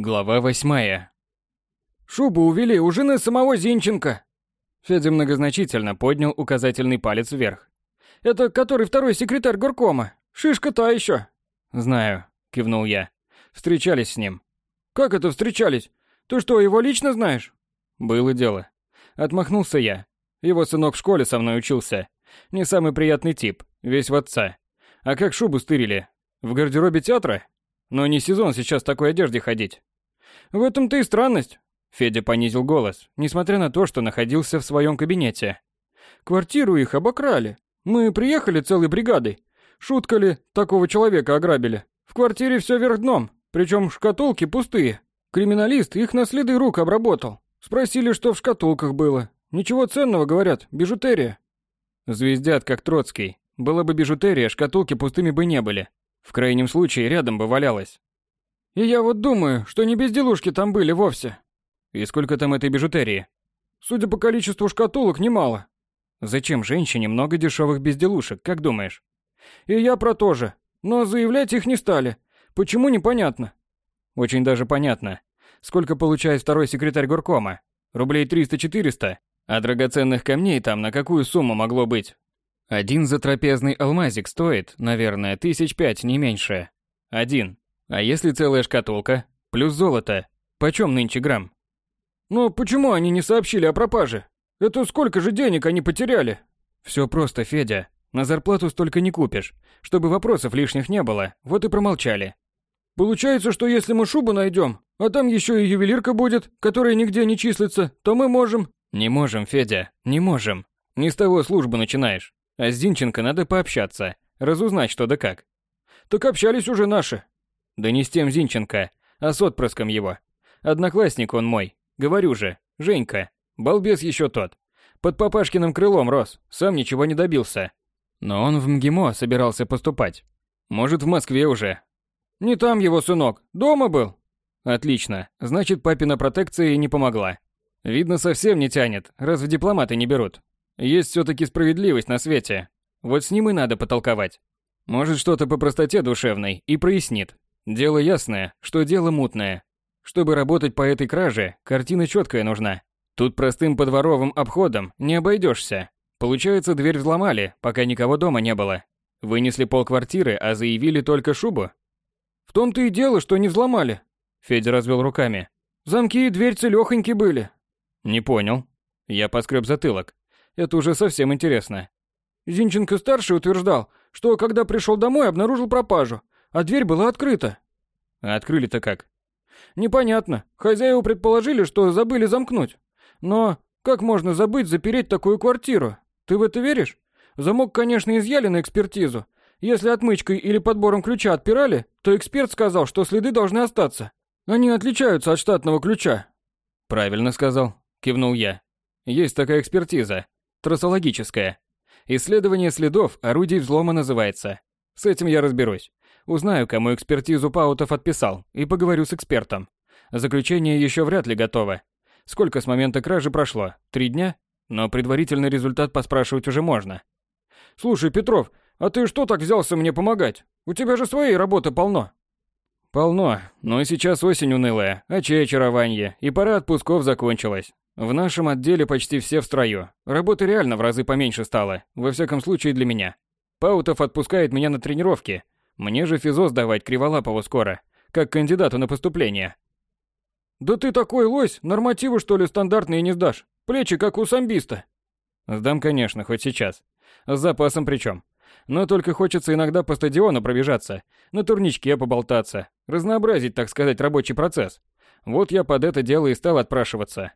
Глава восьмая. «Шубу увели у жены самого Зинченко!» Федя многозначительно поднял указательный палец вверх. «Это который второй секретарь горкома. Шишка та еще!» «Знаю», — кивнул я. «Встречались с ним». «Как это встречались? Ты что, его лично знаешь?» «Было дело». Отмахнулся я. Его сынок в школе со мной учился. Не самый приятный тип, весь в отца. А как шубу стырили? В гардеробе театра? Но не сезон сейчас в такой одежде ходить. В этом-то и странность. Федя понизил голос, несмотря на то, что находился в своем кабинете. Квартиру их обокрали. Мы приехали целой бригадой. Шутка ли, такого человека ограбили. В квартире все вверх дном, причем шкатулки пустые. Криминалист их на следы рук обработал. Спросили, что в шкатулках было. Ничего ценного, говорят, бижутерия. Звездят, как Троцкий. Была бы бижутерия, шкатулки пустыми бы не были. В крайнем случае, рядом бы валялась. И я вот думаю, что не безделушки там были вовсе. И сколько там этой бижутерии? Судя по количеству шкатулок, немало. Зачем женщине много дешевых безделушек, как думаешь? И я про то же. Но заявлять их не стали. Почему, непонятно. Очень даже понятно. Сколько получает второй секретарь горкома? Рублей 300-400? А драгоценных камней там на какую сумму могло быть? Один затрапезный алмазик стоит, наверное, тысяч пять, не меньше. Один. А если целая шкатулка? Плюс золото. Почем нынче грамм? Но почему они не сообщили о пропаже? Это сколько же денег они потеряли? Все просто, Федя. На зарплату столько не купишь. Чтобы вопросов лишних не было, вот и промолчали. Получается, что если мы шубу найдем, а там еще и ювелирка будет, которая нигде не числится, то мы можем... Не можем, Федя, не можем. Не с того службы начинаешь. А с Зинченко надо пообщаться, разузнать что да как. Так общались уже наши. Да не с тем Зинченко, а с отпрыском его. Одноклассник он мой, говорю же, Женька. Балбес еще тот. Под папашкиным крылом рос, сам ничего не добился. Но он в МГИМО собирался поступать. Может, в Москве уже. Не там его сынок, дома был. Отлично, значит, папина протекция не помогла. Видно, совсем не тянет, раз в дипломаты не берут. Есть все-таки справедливость на свете. Вот с ним и надо потолковать. Может, что-то по простоте душевной и прояснит. Дело ясное, что дело мутное. Чтобы работать по этой краже, картина четкая нужна. Тут простым подворовым обходом не обойдешься. Получается, дверь взломали, пока никого дома не было. Вынесли пол квартиры, а заявили только шубу. В том-то и дело, что не взломали. Федя развел руками. Замки и дверь целёхоньки были. Не понял. Я поскреб затылок. Это уже совсем интересно. Зинченко-старший утверждал, что когда пришел домой, обнаружил пропажу, а дверь была открыта. А открыли-то как? Непонятно. Хозяева предположили, что забыли замкнуть. Но как можно забыть запереть такую квартиру? Ты в это веришь? Замок, конечно, изъяли на экспертизу. Если отмычкой или подбором ключа отпирали, то эксперт сказал, что следы должны остаться. Они отличаются от штатного ключа. Правильно сказал, кивнул я. Есть такая экспертиза. Трассологическое. Исследование следов орудий взлома называется. С этим я разберусь. Узнаю, кому экспертизу Паутов отписал, и поговорю с экспертом. Заключение еще вряд ли готово. Сколько с момента кражи прошло? Три дня? Но предварительный результат поспрашивать уже можно. Слушай, Петров, а ты что так взялся мне помогать? У тебя же своей работы полно. Полно, но сейчас осень унылая, а чай очарование, и пора отпусков закончилась. В нашем отделе почти все в строю. Работы реально в разы поменьше стало, во всяком случае для меня. Паутов отпускает меня на тренировки. Мне же физо сдавать Криволапову скоро, как кандидату на поступление. Да ты такой лось, нормативы что ли стандартные не сдашь? Плечи как у самбиста. Сдам, конечно, хоть сейчас. С запасом причем. Но только хочется иногда по стадиону пробежаться, на турничке поболтаться, разнообразить, так сказать, рабочий процесс. Вот я под это дело и стал отпрашиваться.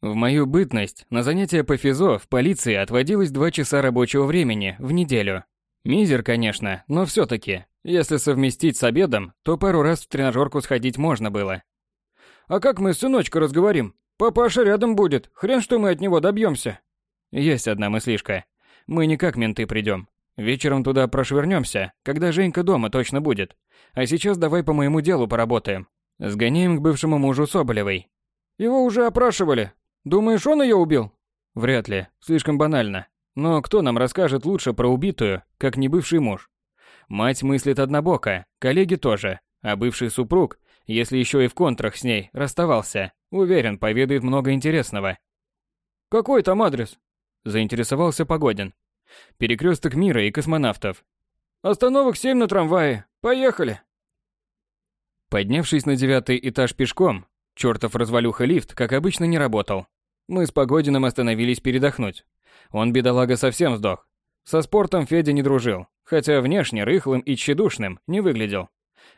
В мою бытность на занятия по физо в полиции отводилось два часа рабочего времени в неделю. Мизер, конечно, но все-таки, если совместить с обедом, то пару раз в тренажерку сходить можно было. А как мы с сыночка разговорим? Папаша рядом будет, хрен что мы от него добьемся. Есть одна мыслишка. Мы не как менты придем. Вечером туда прошвырнемся, когда Женька дома точно будет. А сейчас давай по моему делу поработаем. Сгоняем к бывшему мужу Соболевой. Его уже опрашивали, Думаешь, он ее убил? Вряд ли, слишком банально. Но кто нам расскажет лучше про убитую, как не бывший муж? Мать мыслит однобоко, коллеги тоже, а бывший супруг Если еще и в контрах с ней расставался, уверен, поведает много интересного. «Какой там адрес?» – заинтересовался Погодин. «Перекресток мира и космонавтов». «Остановок семь на трамвае. Поехали!» Поднявшись на девятый этаж пешком, чертов развалюха лифт, как обычно, не работал. Мы с Погодиным остановились передохнуть. Он, бедолага, совсем сдох. Со спортом Федя не дружил, хотя внешне рыхлым и тщедушным не выглядел.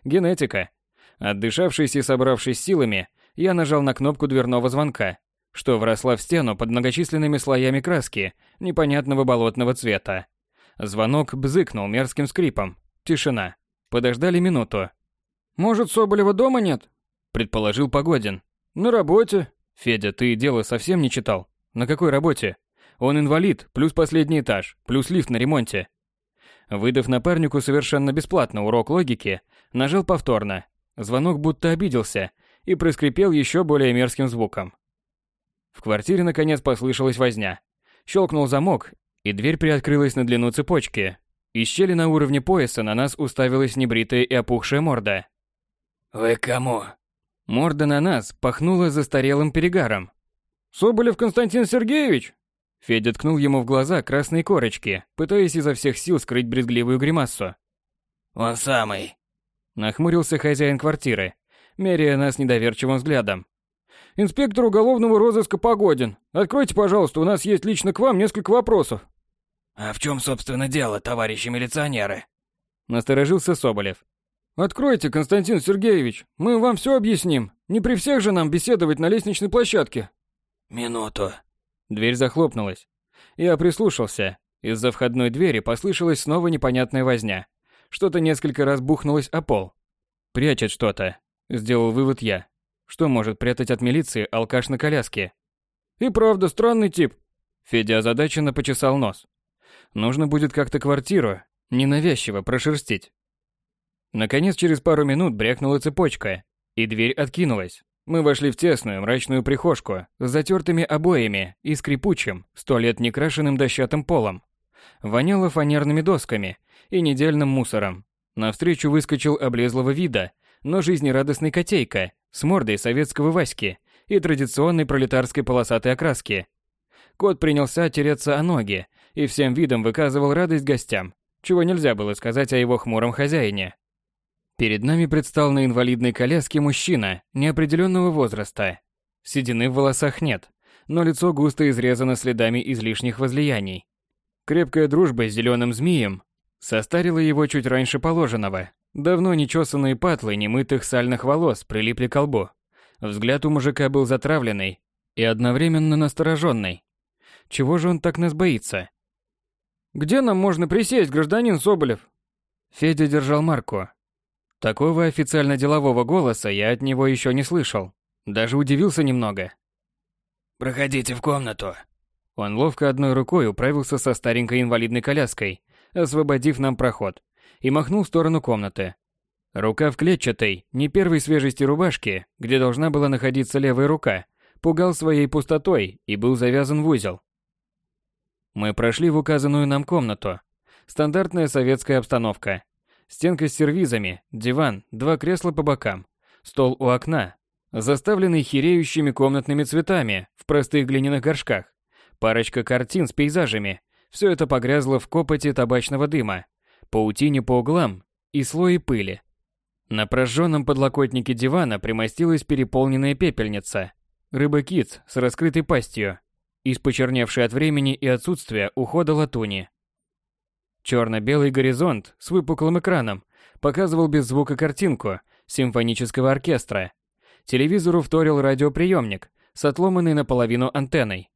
Генетика. Отдышавшись и собравшись силами, я нажал на кнопку дверного звонка, что вросла в стену под многочисленными слоями краски непонятного болотного цвета. Звонок бзыкнул мерзким скрипом. Тишина. Подождали минуту. «Может, Соболева дома нет?» Предположил Погодин. «На работе». «Федя, ты дело совсем не читал? На какой работе? Он инвалид, плюс последний этаж, плюс лифт на ремонте». Выдав напарнику совершенно бесплатно урок логики, нажал повторно. Звонок будто обиделся и проскрипел еще более мерзким звуком. В квартире наконец послышалась возня. Щелкнул замок, и дверь приоткрылась на длину цепочки. Из щели на уровне пояса на нас уставилась небритая и опухшая морда. «Вы кому?» Морда на нас пахнула застарелым перегаром. «Соболев Константин Сергеевич!» Федя ткнул ему в глаза красные корочки, пытаясь изо всех сил скрыть брезгливую гримассу. «Он самый!» Нахмурился хозяин квартиры, меряя нас недоверчивым взглядом. Инспектор уголовного розыска Погодин. Откройте, пожалуйста, у нас есть лично к вам несколько вопросов. А в чем, собственно, дело, товарищи милиционеры? Насторожился Соболев. Откройте, Константин Сергеевич, мы вам все объясним. Не при всех же нам беседовать на лестничной площадке. Минуту. Дверь захлопнулась. Я прислушался. Из-за входной двери послышалась снова непонятная возня. Что-то несколько раз бухнулось о пол. Прячет что-то, сделал вывод я. Что может прятать от милиции алкаш на коляске? И правда, странный тип. Федя озадаченно почесал нос. Нужно будет как-то квартиру ненавязчиво прошерстить. Наконец, через пару минут брякнула цепочка, и дверь откинулась. Мы вошли в тесную мрачную прихожку с затертыми обоями и скрипучим, сто лет некрашенным дощатым полом. Воняло фанерными досками и недельным мусором. Навстречу выскочил облезлого вида, но жизнерадостный котейка с мордой советского Васьки и традиционной пролетарской полосатой окраски. Кот принялся тереться о ноги и всем видом выказывал радость гостям, чего нельзя было сказать о его хмуром хозяине. Перед нами предстал на инвалидной коляске мужчина неопределенного возраста. Седины в волосах нет, но лицо густо изрезано следами излишних возлияний. Крепкая дружба с зеленым змеем состарила его чуть раньше положенного, Давно нечесанные патлы немытых сальных волос прилипли к лбу. Взгляд у мужика был затравленный и одновременно настороженный. Чего же он так нас боится? «Где нам можно присесть, гражданин Соболев?» Федя держал марку. Такого официально-делового голоса я от него еще не слышал. Даже удивился немного. «Проходите в комнату». Он ловко одной рукой управился со старенькой инвалидной коляской, освободив нам проход и махнул в сторону комнаты. Рука в клетчатой, не первой свежести рубашки, где должна была находиться левая рука, пугал своей пустотой и был завязан в узел. Мы прошли в указанную нам комнату. Стандартная советская обстановка. Стенка с сервизами, диван, два кресла по бокам, стол у окна, заставленный хиреющими комнатными цветами в простых глиняных горшках, парочка картин с пейзажами. Все это погрязло в копоте табачного дыма паутине по углам и слои пыли. На прожженном подлокотнике дивана примостилась переполненная пепельница, рыба-кит с раскрытой пастью, из почерневшей от времени и отсутствия ухода латуни. Черно-белый горизонт с выпуклым экраном показывал без звука картинку симфонического оркестра. Телевизору вторил радиоприемник с отломанной наполовину антенной.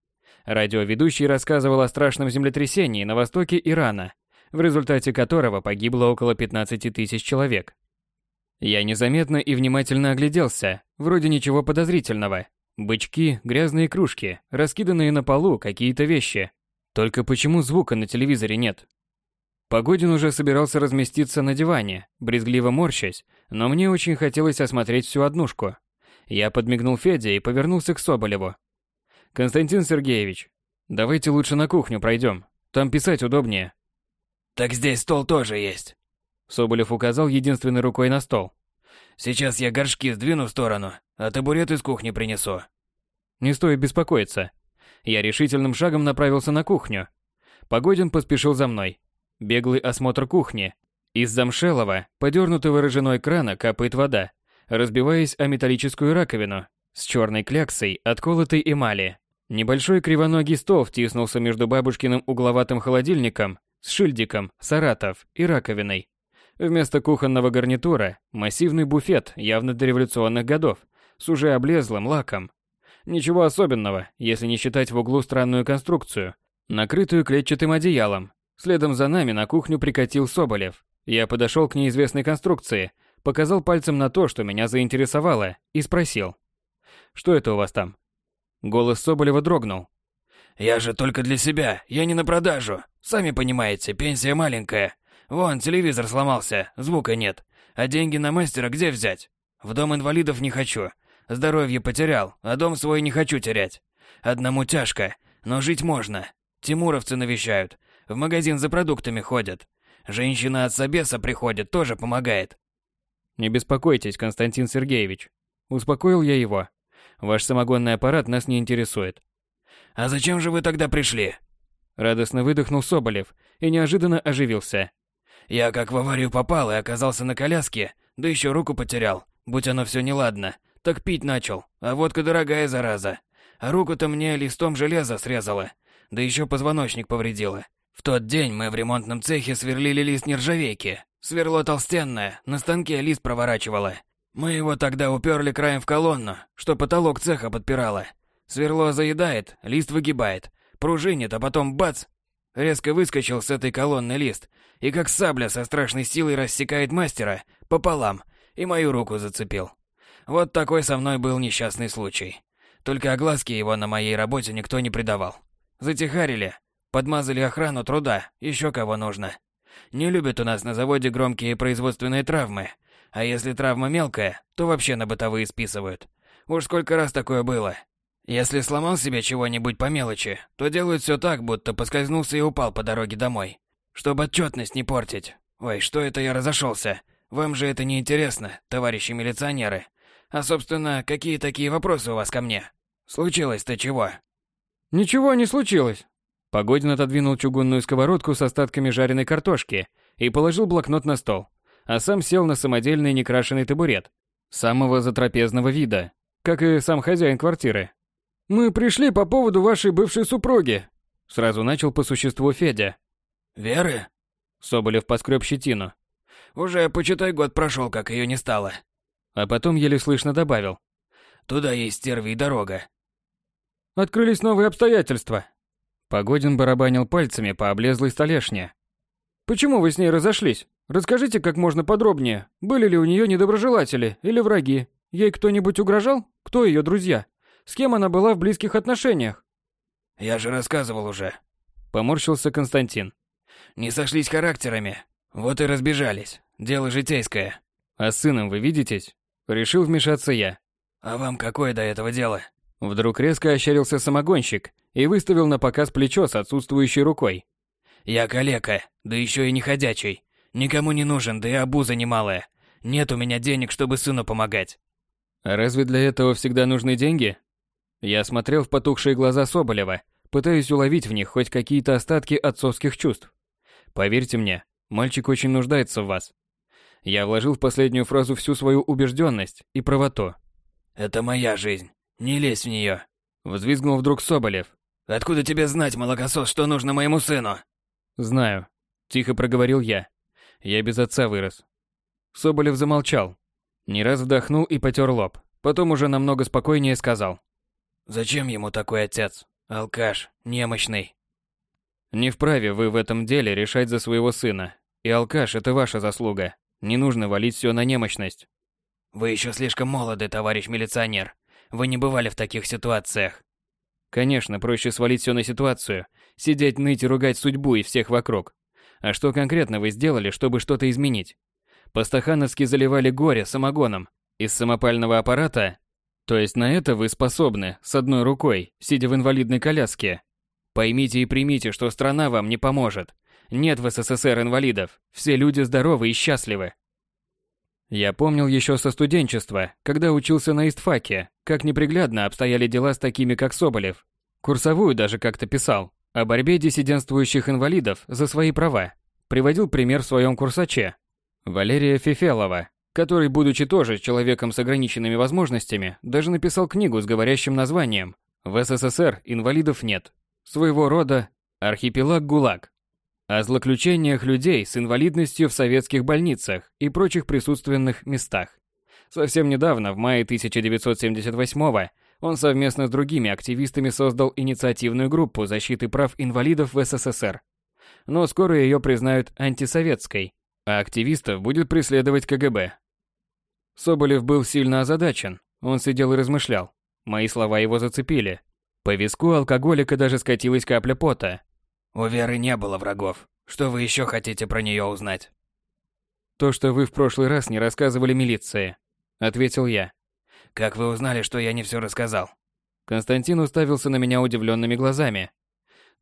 Радиоведущий рассказывал о страшном землетрясении на востоке Ирана – в результате которого погибло около 15 тысяч человек. Я незаметно и внимательно огляделся, вроде ничего подозрительного. Бычки, грязные кружки, раскиданные на полу какие-то вещи. Только почему звука на телевизоре нет? Погодин уже собирался разместиться на диване, брезгливо морщась, но мне очень хотелось осмотреть всю однушку. Я подмигнул Феде и повернулся к Соболеву. «Константин Сергеевич, давайте лучше на кухню пройдем. Там писать удобнее». Так здесь стол тоже есть. Соболев указал единственной рукой на стол. Сейчас я горшки сдвину в сторону, а табурет из кухни принесу. Не стоит беспокоиться. Я решительным шагом направился на кухню. Погодин поспешил за мной. Беглый осмотр кухни. Из замшелого, подернутого рыжиной крана капает вода, разбиваясь о металлическую раковину с черной кляксой отколотой эмали. Небольшой кривоногий стол втиснулся между бабушкиным угловатым холодильником с шильдиком «Саратов» и раковиной. Вместо кухонного гарнитура – массивный буфет явно дореволюционных годов с уже облезлым лаком. Ничего особенного, если не считать в углу странную конструкцию, накрытую клетчатым одеялом. Следом за нами на кухню прикатил Соболев. Я подошел к неизвестной конструкции, показал пальцем на то, что меня заинтересовало, и спросил. «Что это у вас там?» Голос Соболева дрогнул. «Я же только для себя, я не на продажу. Сами понимаете, пенсия маленькая. Вон, телевизор сломался, звука нет. А деньги на мастера где взять? В дом инвалидов не хочу. Здоровье потерял, а дом свой не хочу терять. Одному тяжко, но жить можно. Тимуровцы навещают. В магазин за продуктами ходят. Женщина от собеса приходит, тоже помогает. Не беспокойтесь, Константин Сергеевич. Успокоил я его. Ваш самогонный аппарат нас не интересует. А зачем же вы тогда пришли? Радостно выдохнул Соболев и неожиданно оживился. Я как в аварию попал и оказался на коляске, да еще руку потерял. Будь оно все неладно, так пить начал, а водка дорогая зараза. А руку-то мне листом железа срезала, да еще позвоночник повредила. В тот день мы в ремонтном цехе сверлили лист нержавейки. Сверло толстенное, на станке лист проворачивало. Мы его тогда уперли краем в колонну, что потолок цеха подпирало. Сверло заедает, лист выгибает, пружинит, а потом бац! Резко выскочил с этой колонны лист, и как сабля со страшной силой рассекает мастера пополам, и мою руку зацепил. Вот такой со мной был несчастный случай. Только огласки его на моей работе никто не придавал. Затихарили, подмазали охрану труда, еще кого нужно. Не любят у нас на заводе громкие производственные травмы, а если травма мелкая, то вообще на бытовые списывают. Уж сколько раз такое было. Если сломал себе чего-нибудь по мелочи, то делают все так, будто поскользнулся и упал по дороге домой. Чтобы отчетность не портить. Ой, что это я разошелся? Вам же это не интересно, товарищи милиционеры. А, собственно, какие такие вопросы у вас ко мне? Случилось-то чего? Ничего не случилось. Погодин отодвинул чугунную сковородку с остатками жареной картошки и положил блокнот на стол, а сам сел на самодельный некрашенный табурет, самого затрапезного вида, как и сам хозяин квартиры. «Мы пришли по поводу вашей бывшей супруги», — сразу начал по существу Федя. «Веры?» Соболев поскреб щетину. «Уже, почитай, год прошел, как ее не стало». А потом еле слышно добавил. «Туда есть стерви и дорога». «Открылись новые обстоятельства». Погодин барабанил пальцами по облезлой столешне. «Почему вы с ней разошлись? Расскажите как можно подробнее. Были ли у нее недоброжелатели или враги? Ей кто-нибудь угрожал? Кто ее друзья? С кем она была в близких отношениях?» «Я же рассказывал уже», — поморщился Константин. Не сошлись характерами. Вот и разбежались. Дело житейское. А с сыном вы видитесь? Решил вмешаться я. А вам какое до этого дело? Вдруг резко ощерился самогонщик и выставил на показ плечо с отсутствующей рукой. Я калека, да еще и не ходячий. Никому не нужен, да и обуза немалая. Нет у меня денег, чтобы сыну помогать. А разве для этого всегда нужны деньги? Я смотрел в потухшие глаза Соболева, пытаясь уловить в них хоть какие-то остатки отцовских чувств. Поверьте мне, мальчик очень нуждается в вас. Я вложил в последнюю фразу всю свою убежденность и правоту. Это моя жизнь. Не лезь в нее. Взвизгнул вдруг Соболев. Откуда тебе знать, молокосос, что нужно моему сыну? Знаю. Тихо проговорил я. Я без отца вырос. Соболев замолчал. Не раз вдохнул и потер лоб. Потом уже намного спокойнее сказал. Зачем ему такой отец? Алкаш, немощный. Не вправе вы в этом деле решать за своего сына. И алкаш – это ваша заслуга. Не нужно валить все на немощность. Вы еще слишком молоды, товарищ милиционер. Вы не бывали в таких ситуациях. Конечно, проще свалить все на ситуацию, сидеть, ныть и ругать судьбу и всех вокруг. А что конкретно вы сделали, чтобы что-то изменить? Постахановски заливали горе самогоном. Из самопального аппарата? То есть на это вы способны, с одной рукой, сидя в инвалидной коляске, Поймите и примите, что страна вам не поможет. Нет в СССР инвалидов. Все люди здоровы и счастливы. Я помнил еще со студенчества, когда учился на истфаке, как неприглядно обстояли дела с такими, как Соболев. Курсовую даже как-то писал о борьбе диссидентствующих инвалидов за свои права. Приводил пример в своем курсаче. Валерия Фефелова, который, будучи тоже человеком с ограниченными возможностями, даже написал книгу с говорящим названием «В СССР инвалидов нет». Своего рода «Архипелаг ГУЛАГ», о злоключениях людей с инвалидностью в советских больницах и прочих присутственных местах. Совсем недавно, в мае 1978 он совместно с другими активистами создал инициативную группу защиты прав инвалидов в СССР. Но скоро ее признают антисоветской, а активистов будет преследовать КГБ. Соболев был сильно озадачен, он сидел и размышлял. Мои слова его зацепили. По виску алкоголика даже скатилась капля пота, у Веры не было врагов. Что вы еще хотите про нее узнать? То, что вы в прошлый раз не рассказывали милиции, ответил я. Как вы узнали, что я не все рассказал? Константин уставился на меня удивленными глазами.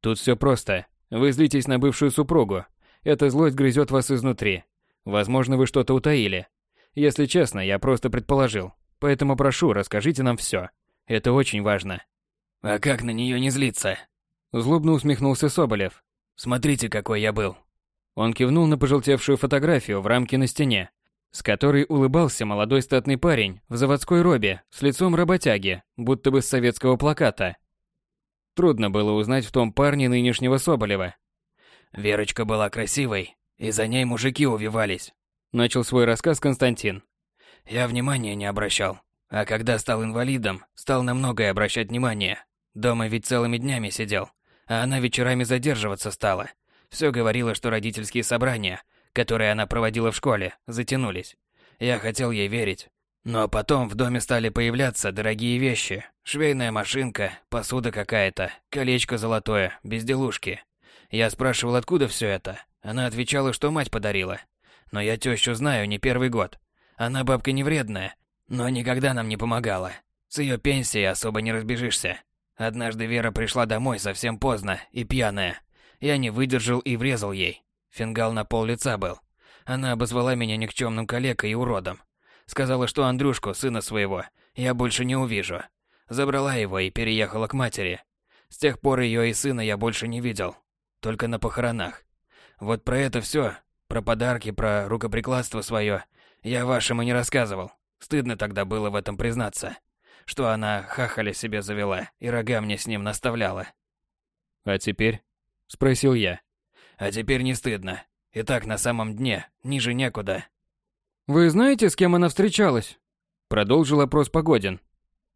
Тут все просто. Вы злитесь на бывшую супругу. Эта злость грызет вас изнутри. Возможно, вы что-то утаили. Если честно, я просто предположил. Поэтому прошу, расскажите нам все. Это очень важно. А как на нее не злиться? Злобно усмехнулся Соболев. «Смотрите, какой я был». Он кивнул на пожелтевшую фотографию в рамке на стене, с которой улыбался молодой статный парень в заводской робе с лицом работяги, будто бы с советского плаката. Трудно было узнать в том парне нынешнего Соболева. «Верочка была красивой, и за ней мужики увивались», — начал свой рассказ Константин. «Я внимания не обращал, а когда стал инвалидом, стал на многое обращать внимание. Дома ведь целыми днями сидел а она вечерами задерживаться стала. Все говорила, что родительские собрания, которые она проводила в школе, затянулись. Я хотел ей верить. Но потом в доме стали появляться дорогие вещи. Швейная машинка, посуда какая-то, колечко золотое, безделушки. Я спрашивал, откуда все это. Она отвечала, что мать подарила. Но я тещу знаю не первый год. Она бабка не вредная, но никогда нам не помогала. С ее пенсией особо не разбежишься. Однажды Вера пришла домой совсем поздно и пьяная. Я не выдержал и врезал ей. Фингал на пол лица был. Она обозвала меня никчемным калекой и уродом. Сказала, что Андрюшку, сына своего, я больше не увижу. Забрала его и переехала к матери. С тех пор ее и сына я больше не видел. Только на похоронах. Вот про это все, про подарки, про рукоприкладство свое, я вашему не рассказывал. Стыдно тогда было в этом признаться что она хахаля себе завела и рога мне с ним наставляла. «А теперь?» – спросил я. «А теперь не стыдно. И так на самом дне, ниже некуда». «Вы знаете, с кем она встречалась?» Продолжил опрос Погодин.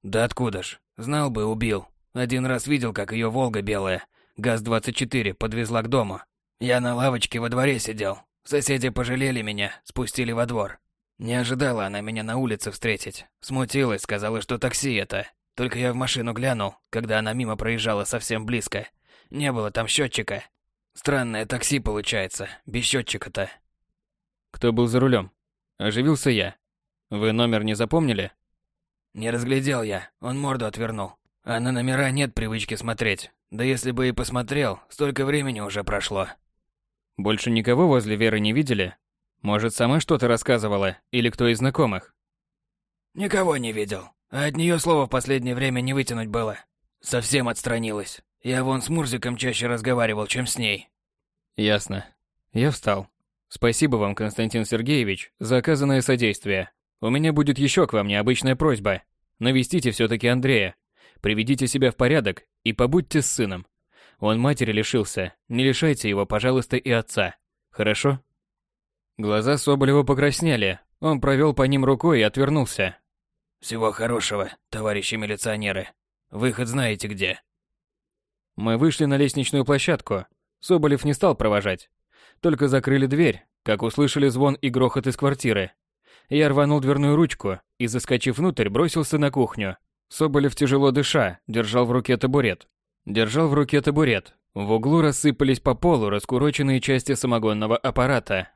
«Да откуда ж? Знал бы, убил. Один раз видел, как ее «Волга» белая, ГАЗ-24, подвезла к дому. Я на лавочке во дворе сидел. Соседи пожалели меня, спустили во двор. Не ожидала она меня на улице встретить. Смутилась, сказала, что такси это. Только я в машину глянул, когда она мимо проезжала совсем близко. Не было там счетчика. Странное такси получается, без счетчика-то. Кто был за рулем? Оживился я. Вы номер не запомнили? Не разглядел я, он морду отвернул. А на номера нет привычки смотреть. Да если бы и посмотрел, столько времени уже прошло. Больше никого возле Веры не видели? Может, сама что-то рассказывала или кто из знакомых? Никого не видел. А от нее слова в последнее время не вытянуть было. Совсем отстранилась. Я вон с Мурзиком чаще разговаривал, чем с ней. Ясно. Я встал. Спасибо вам, Константин Сергеевич, за оказанное содействие. У меня будет еще к вам необычная просьба. Навестите все-таки Андрея. Приведите себя в порядок и побудьте с сыном. Он матери лишился. Не лишайте его, пожалуйста, и отца. Хорошо? Глаза Соболева покраснели. Он провел по ним рукой и отвернулся. «Всего хорошего, товарищи милиционеры. Выход знаете где». Мы вышли на лестничную площадку. Соболев не стал провожать. Только закрыли дверь, как услышали звон и грохот из квартиры. Я рванул дверную ручку и, заскочив внутрь, бросился на кухню. Соболев, тяжело дыша, держал в руке табурет. Держал в руке табурет. В углу рассыпались по полу раскуроченные части самогонного аппарата,